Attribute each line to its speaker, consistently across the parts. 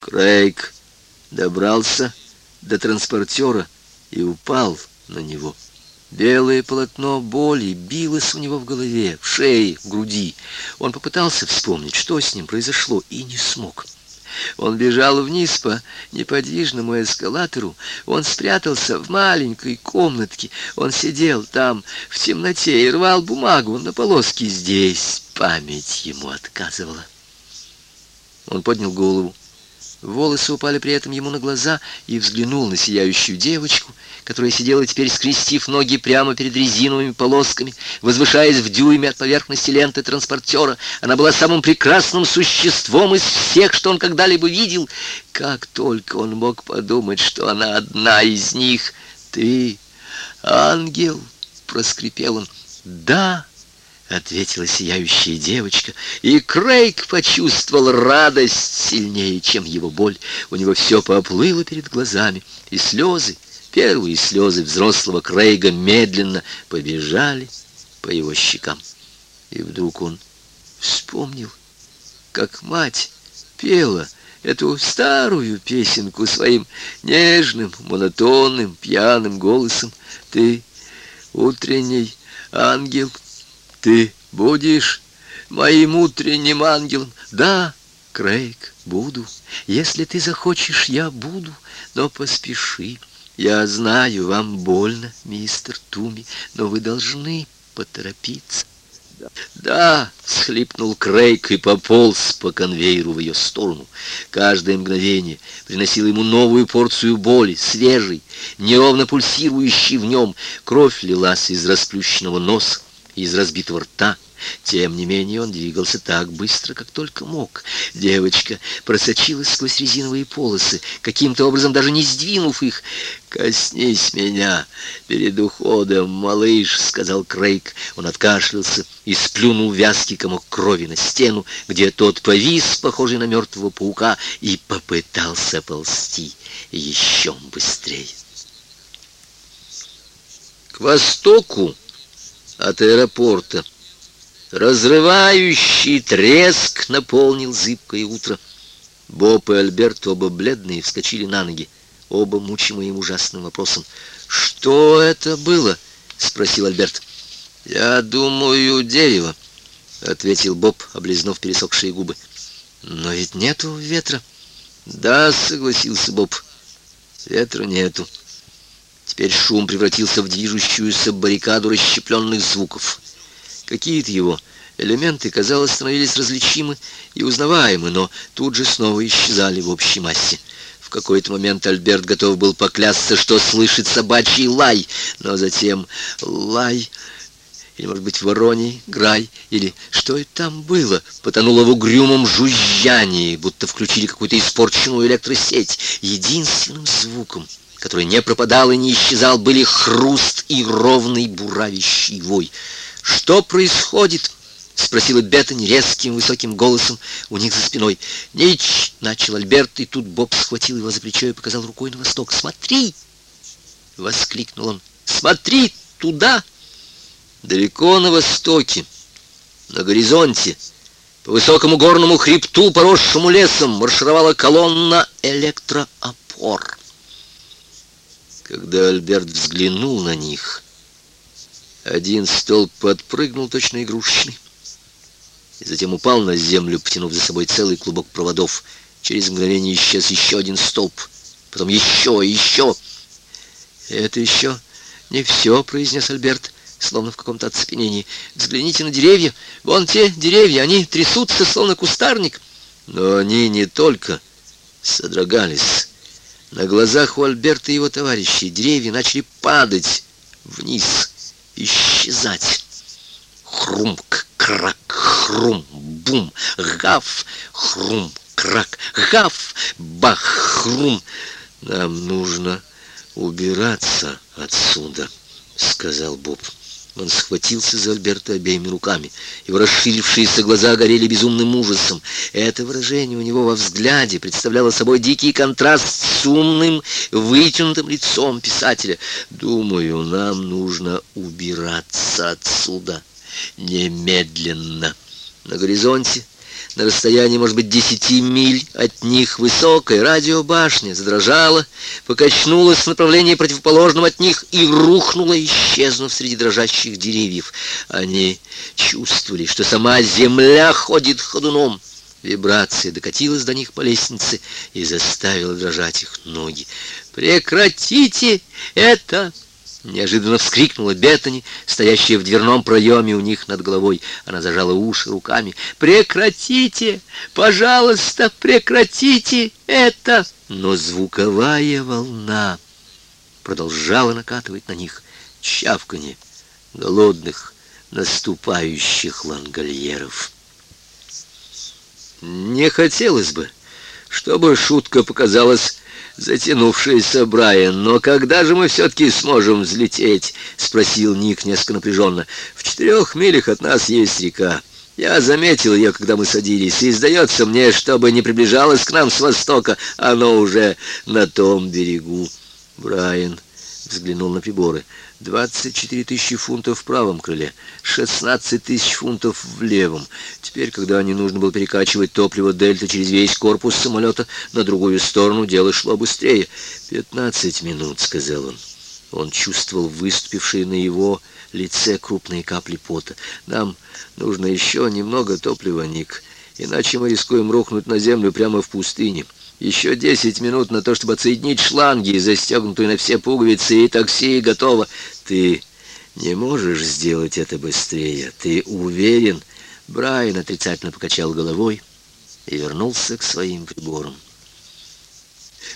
Speaker 1: Крейг добрался до транспортера и упал на него. Белое полотно боли билось у него в голове, в шее, в груди. Он попытался вспомнить, что с ним произошло, и не смог. Он бежал вниз по неподвижному эскалатору. Он спрятался в маленькой комнатке. Он сидел там в темноте и рвал бумагу на полоски. Здесь память ему отказывала. Он поднял голову. Волосы упали при этом ему на глаза и взглянул на сияющую девочку, которая сидела теперь, скрестив ноги прямо перед резиновыми полосками, возвышаясь в дюйме от поверхности ленты транспортера. Она была самым прекрасным существом из всех, что он когда-либо видел. Как только он мог подумать, что она одна из них. «Ты ангел!» — проскрипел он. «Да!» Ответила сияющая девочка, и Крейг почувствовал радость сильнее, чем его боль. У него все поплыло перед глазами, и слезы, первые слезы взрослого Крейга медленно побежали по его щекам. И вдруг он вспомнил, как мать пела эту старую песенку своим нежным, монотонным, пьяным голосом. «Ты утренний ангел, ты будешь моим утренним ангелом? Да, Крейг, буду. Если ты захочешь, я буду, но поспеши. Я знаю, вам больно, мистер Туми, но вы должны поторопиться. «Да!» — схлипнул Крейг и пополз по конвейеру в ее сторону. Каждое мгновение приносило ему новую порцию боли, свежей, неровно пульсирующей в нем. Кровь лилась из расплющенного носа из разбитого рта. Тем не менее он двигался так быстро, как только мог. Девочка просочилась сквозь резиновые полосы, каким-то образом даже не сдвинув их. «Коснись меня перед уходом, малыш», — сказал Крейг. Он откашлялся и сплюнул вязкий комок крови на стену, где тот повис, похожий на мертвого паука, и попытался ползти еще быстрее. К востоку от аэропорта. Разрывающий треск наполнил зыбкое утро. Боб и Альберт, оба бледные, вскочили на ноги, оба мучимые ужасным вопросом. «Что это было?» — спросил Альберт. «Я думаю, дерево», — ответил Боб, облизнув пересохшие губы. «Но ведь нету ветра». «Да», — согласился Боб, — «ветра нету». Теперь шум превратился в движущуюся баррикаду расщепленных звуков. Какие-то его элементы, казалось, становились различимы и узнаваемы, но тут же снова исчезали в общей массе. В какой-то момент Альберт готов был поклясться, что слышит собачий лай, но затем лай или, может быть, вороний, грай, или что это там было, потонуло в угрюмом жужжании, будто включили какую-то испорченную электросеть. Единственным звуком, который не пропадал и не исчезал, были хруст и ровный буравящий вой. «Что происходит?» — спросила Беттани резким высоким голосом у них за спиной. «Нич!» — начал Альберт, и тут Боб схватил его за плечо и показал рукой на восток. «Смотри!» — воскликнул он. «Смотри туда!» Далеко на востоке, на горизонте, по высокому горному хребту, поросшему лесом, маршировала колонна электроопор. Когда Альберт взглянул на них, один столб подпрыгнул точно игрушечный, и затем упал на землю, потянув за собой целый клубок проводов. Через мгновение исчез еще один столб, потом еще еще. «Это еще не все», — произнес Альберт, словно в каком-то оцепенении. «Взгляните на деревья. Вон те деревья, они трясутся, словно кустарник». Но они не только содрогались, на глазах у Альберта и его товарищей деревья начали падать вниз, исчезать. Хрумк, крак, хрум, бум, гав, хрум, крак, гав, бах, хрум. Нам нужно убираться отсюда, сказал Боб. Он схватился за Альберта обеими руками. Его расширившиеся глаза горели безумным ужасом. Это выражение у него во взгляде представляло собой дикий контраст с умным, вытянутым лицом писателя. «Думаю, нам нужно убираться отсюда немедленно». На горизонте на расстоянии, может быть, десяти миль от них высокая радиобашня задрожала, покачнулась в направлении противоположном от них и рухнула, исчезнув среди дрожащих деревьев. Они чувствовали, что сама земля ходит ходуном. Вибрация докатилась до них по лестнице и заставила дрожать их ноги. «Прекратите это!» Неожиданно вскрикнула Беттани, стоящая в дверном проеме у них над головой. Она зажала уши руками. «Прекратите! Пожалуйста, прекратите это!» Но звуковая волна продолжала накатывать на них чавканье голодных, наступающих лангольеров. Не хотелось бы, чтобы шутка показалась затянувшаяся Брайан. «Но когда же мы все-таки сможем взлететь?» — спросил Ник несколько напряженно. «В четырех милях от нас есть река. Я заметил ее, когда мы садились, и сдается мне, чтобы не приближалась к нам с востока, оно уже на том берегу». Брайан взглянул на приборы. 24 тысячи фунтов в правом крыле, 16 тысяч фунтов в левом. Теперь, когда не нужно было перекачивать топливо «Дельта» через весь корпус самолета на другую сторону, дело шло быстрее. «Пятнадцать минут», — сказал он. Он чувствовал выступившие на его лице крупные капли пота. «Нам нужно еще немного топлива, Ник, иначе мы рискуем рухнуть на землю прямо в пустыне». Еще десять минут на то, чтобы отсоединить шланги, застегнутые на все пуговицы, и такси готово. Ты не можешь сделать это быстрее. Ты уверен? Брайан отрицательно покачал головой и вернулся к своим приборам.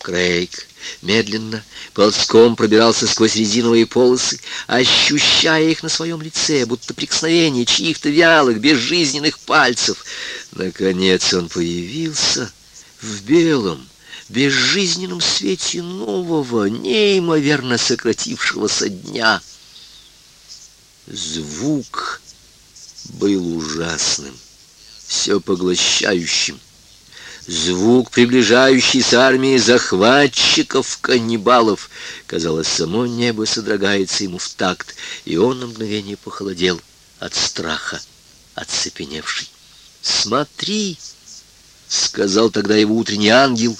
Speaker 1: Крейг медленно, ползком пробирался сквозь резиновые полосы, ощущая их на своем лице, будто прикосновение чьих-то вялых, безжизненных пальцев. Наконец он появился в белом, безжизненном свете нового, неимоверно сократившегося дня. Звук был ужасным, все поглощающим. Звук приближающейся армии захватчиков-каннибалов. Казалось, само небо содрогается ему в такт, и он на мгновение похолодел от страха, оцепеневший. «Смотри!» Сказал тогда его утренний ангел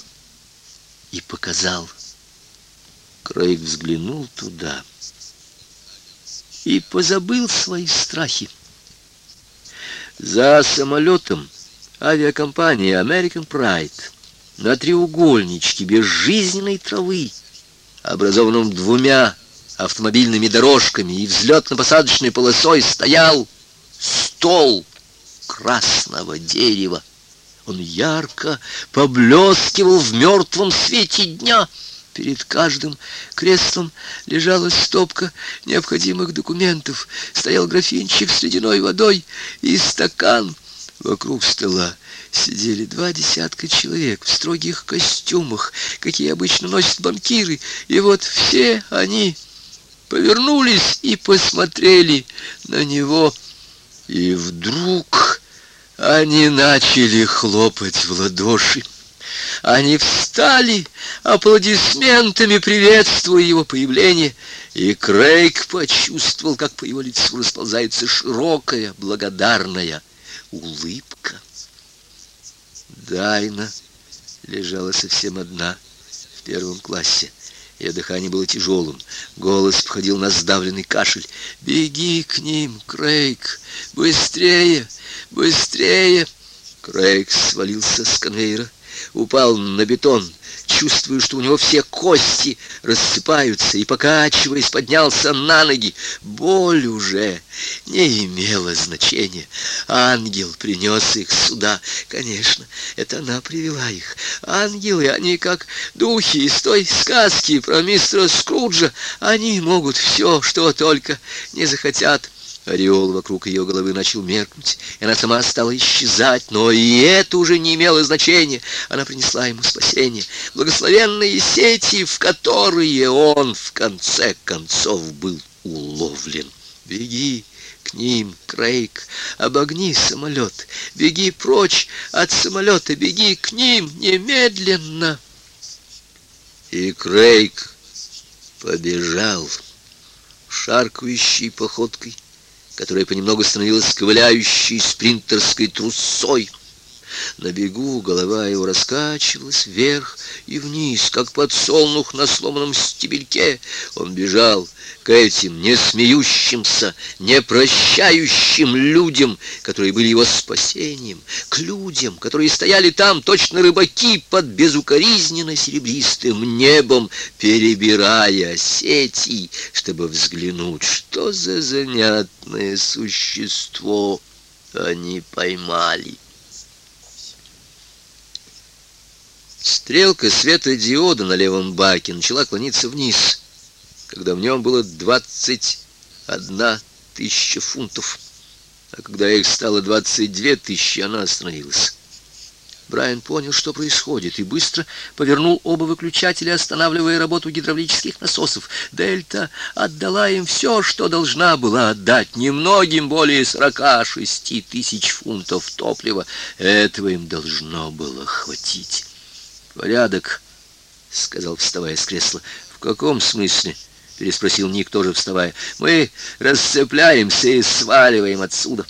Speaker 1: и показал. Крейг взглянул туда и позабыл свои страхи. За самолетом авиакомпания American Pride на треугольничке безжизненной травы, образованном двумя автомобильными дорожками и взлетно-посадочной полосой, стоял стол красного дерева. Он ярко поблескивал в мертвом свете дня. Перед каждым креслом лежала стопка необходимых документов. Стоял графинчик с ледяной водой и стакан. Вокруг стола сидели два десятка человек в строгих костюмах, какие обычно носят банкиры. И вот все они повернулись и посмотрели на него. И вдруг они начали хлопать в ладоши. Они встали, аплодисментами приветствуя его появление, и Крейг почувствовал, как по его лицу расползается широкая, благодарная улыбка. Дайна лежала совсем одна в первом классе. Ее дыхание было тяжелым, голос входил на сдавленный кашель. «Беги к ним, Крейг! Быстрее! Быстрее!» Крейг свалился с конвейера, упал на бетон, чувствуя, что у него все кости рассыпаются, и, покачиваясь, поднялся на ноги. Боль уже не имела значения. Ангел принес их сюда. Конечно, это она привела их. Ангелы, они как духи из той сказки про мистера Скруджа. Они могут все, что только не захотят. Ореол вокруг ее головы начал меркнуть, и она сама стала исчезать, но и это уже не имело значения. Она принесла ему спасение, благословенные сети, в которые он в конце концов был уловлен. «Беги!» к ним, Крейг, обогни самолет, беги прочь от самолета, беги к ним немедленно. И Крейг побежал шаркающей походкой, которая понемногу становилась ковыляющей спринтерской трусой. На бегу голова его раскачивалась вверх и вниз, как подсолнух на сломанном стебельке. Он бежал к этим не смеющимся, не прощающим людям, которые были его спасением, к людям, которые стояли там, точно рыбаки под безукоризненно серебристым небом, перебирая сети, чтобы взглянуть, что за занятное существо они поймали. Стрелка светодиода на левом баке начала клониться вниз, когда в нем было двадцать одна тысяча фунтов, а когда их стало двадцать две тысячи, она остановилась. Брайан понял, что происходит, и быстро повернул оба выключателя, останавливая работу гидравлических насосов. Дельта отдала им все, что должна была отдать, немногим более сорока шести тысяч фунтов топлива. Этого им должно было хватить. «Порядок», — сказал, вставая с кресла. «В каком смысле?» — переспросил Ник, тоже вставая. «Мы расцепляемся и сваливаем отсюда».